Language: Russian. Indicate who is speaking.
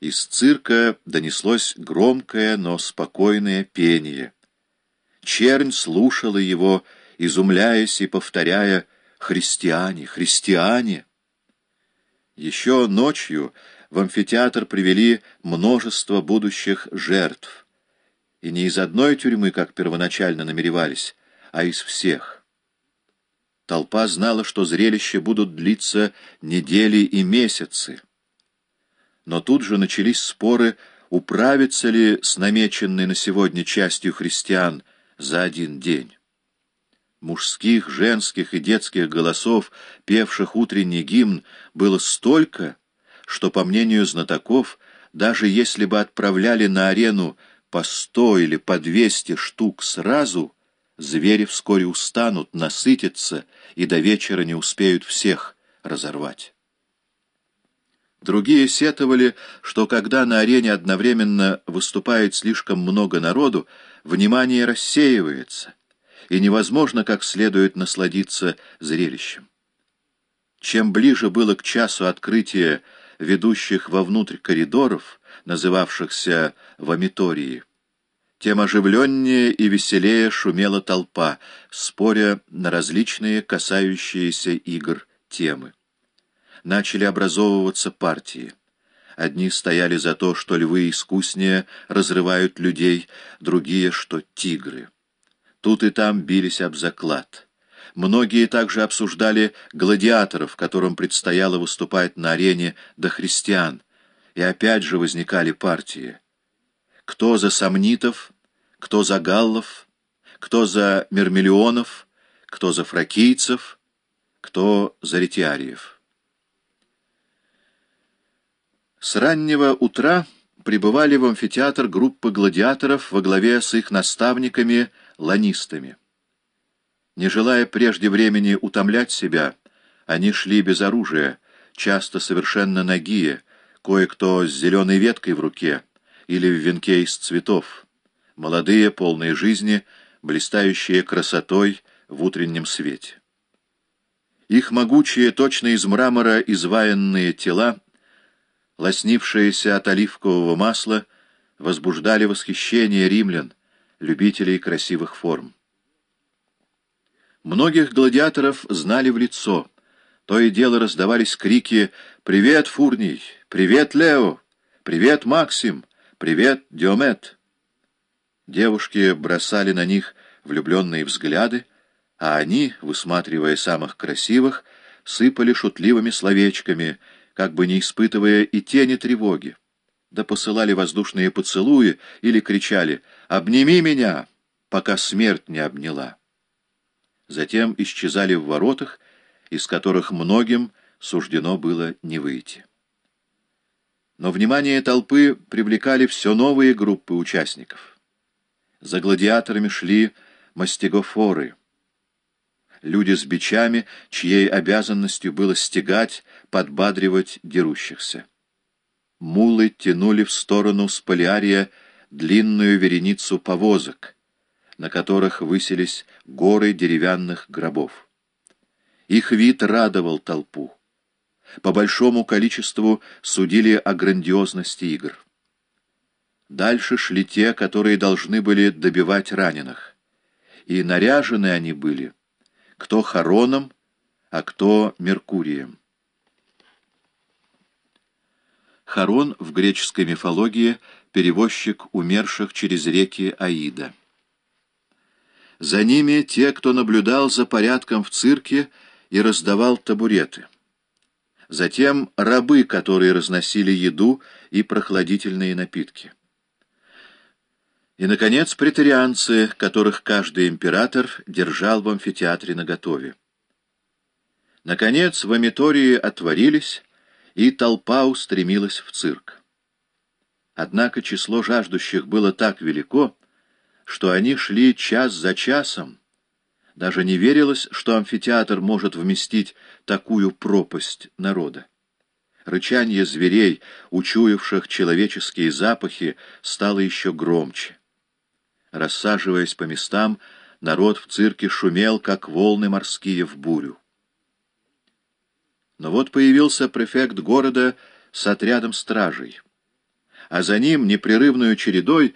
Speaker 1: из цирка донеслось громкое, но спокойное пение. Чернь слушала его, изумляясь и повторяя «Христиане! Христиане!». Еще ночью в амфитеатр привели множество будущих жертв, и не из одной тюрьмы, как первоначально намеревались, а из всех. Толпа знала, что зрелища будут длиться недели и месяцы. Но тут же начались споры, управиться ли с намеченной на сегодня частью христиан за один день. Мужских, женских и детских голосов, певших утренний гимн, было столько, что, по мнению знатоков, даже если бы отправляли на арену по сто или по двести штук сразу, звери вскоре устанут, насытятся и до вечера не успеют всех разорвать. Другие сетовали, что когда на арене одновременно выступает слишком много народу, внимание рассеивается, и невозможно как следует насладиться зрелищем. Чем ближе было к часу открытия ведущих вовнутрь коридоров, называвшихся вомитории, тем оживленнее и веселее шумела толпа, споря на различные касающиеся игр темы. Начали образовываться партии. Одни стояли за то, что львы искуснее разрывают людей, другие, что тигры. Тут и там бились об заклад. Многие также обсуждали гладиаторов, которым предстояло выступать на арене до христиан, и опять же возникали партии. Кто за сомнитов, кто за галлов, кто за мермиллионов, кто за фракийцев, кто за ретиариев. С раннего утра прибывали в амфитеатр группы гладиаторов во главе с их наставниками-ланистами. Не желая прежде времени утомлять себя, они шли без оружия, часто совершенно нагие, кое-кто с зеленой веткой в руке или в венке из цветов, молодые, полные жизни, блистающие красотой в утреннем свете. Их могучие, точно из мрамора изваянные тела, лоснившиеся от оливкового масла, возбуждали восхищение римлян, любителей красивых форм. Многих гладиаторов знали в лицо. То и дело раздавались крики «Привет, Фурний! Привет, Лео! Привет, Максим! Привет, Диомет!» Девушки бросали на них влюбленные взгляды, а они, высматривая самых красивых, сыпали шутливыми словечками, как бы не испытывая и тени тревоги. Да посылали воздушные поцелуи или кричали «Обними меня, пока смерть не обняла» затем исчезали в воротах, из которых многим суждено было не выйти. Но внимание толпы привлекали все новые группы участников. За гладиаторами шли мастигофоры, люди с бичами, чьей обязанностью было стегать, подбадривать дерущихся. Мулы тянули в сторону Сполиария длинную вереницу повозок — на которых высились горы деревянных гробов. Их вид радовал толпу. По большому количеству судили о грандиозности игр. Дальше шли те, которые должны были добивать раненых. И наряжены они были, кто хороном, а кто Меркурием. Харон в греческой мифологии — перевозчик умерших через реки Аида. За ними те, кто наблюдал за порядком в цирке и раздавал табуреты. Затем рабы, которые разносили еду и прохладительные напитки. И, наконец, претарианцы, которых каждый император держал в амфитеатре наготове. Наконец, в амитории отворились, и толпа устремилась в цирк. Однако число жаждущих было так велико, что они шли час за часом. Даже не верилось, что амфитеатр может вместить такую пропасть народа. Рычание зверей, учуявших человеческие запахи, стало еще громче. Рассаживаясь по местам, народ в цирке шумел, как волны морские в бурю. Но вот появился префект города с отрядом стражей. а за ним непрерывную чередой